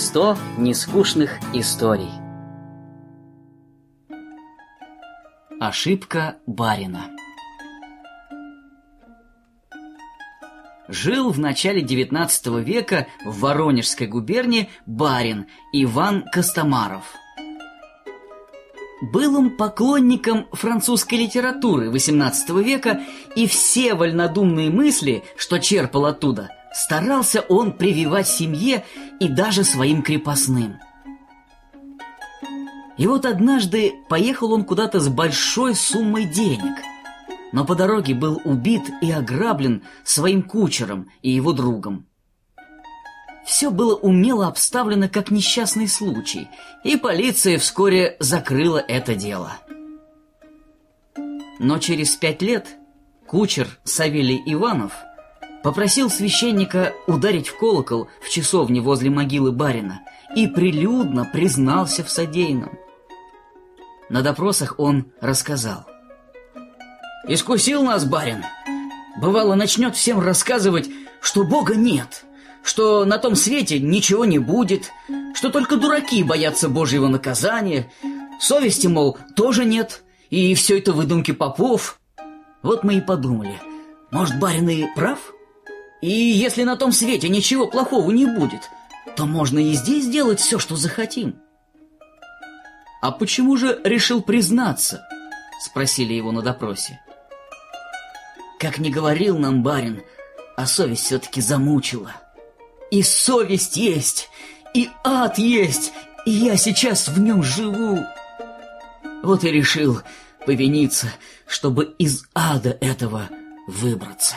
Сто нескучных историй. Ошибка барина. Жил в начале XIX века в Воронежской губернии барин Иван Костомаров. Был он поклонником французской литературы XVIII века, и все вольнодумные мысли, что черпал оттуда, старался он прививать семье и даже своим крепостным. И вот однажды поехал он куда-то с большой суммой денег, но по дороге был убит и ограблен своим кучером и его другом. Все было умело обставлено как несчастный случай, и полиция вскоре закрыла это дело. Но через пять лет кучер Савелий Иванов попросил священника ударить в колокол в часовне возле могилы барина и прилюдно признался в содеянном. На допросах он рассказал. «Искусил нас барин. Бывало, начнет всем рассказывать, что Бога нет» что на том свете ничего не будет, что только дураки боятся Божьего наказания, совести, мол, тоже нет, и все это выдумки попов. Вот мы и подумали, может, барин и прав? И если на том свете ничего плохого не будет, то можно и здесь делать все, что захотим. «А почему же решил признаться?» — спросили его на допросе. «Как не говорил нам барин, а совесть все-таки замучила». И совесть есть, и ад есть, и я сейчас в нем живу. Вот и решил повиниться, чтобы из ада этого выбраться.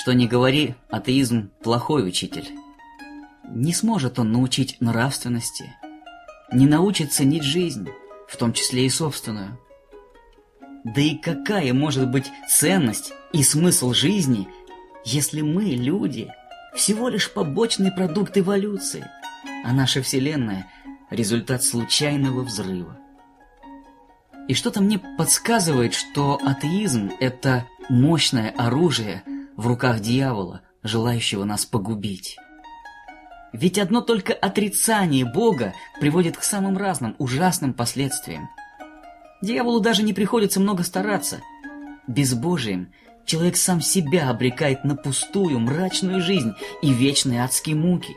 Что не говори, атеизм – плохой учитель. Не сможет он научить нравственности, не научит ценить жизнь, в том числе и собственную – да и какая может быть ценность и смысл жизни, если мы, люди, всего лишь побочный продукт эволюции, а наша Вселенная — результат случайного взрыва? И что-то мне подсказывает, что атеизм — это мощное оружие в руках дьявола, желающего нас погубить. Ведь одно только отрицание Бога приводит к самым разным ужасным последствиям — Дьяволу даже не приходится много стараться. Безбожием человек сам себя обрекает на пустую, мрачную жизнь и вечные адские муки.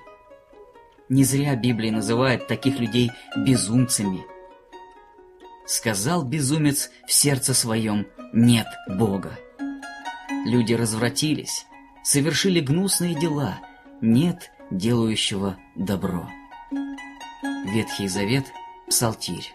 Не зря Библия называет таких людей безумцами. Сказал безумец в сердце своем «нет Бога». Люди развратились, совершили гнусные дела, нет делающего добро. Ветхий Завет, Псалтирь.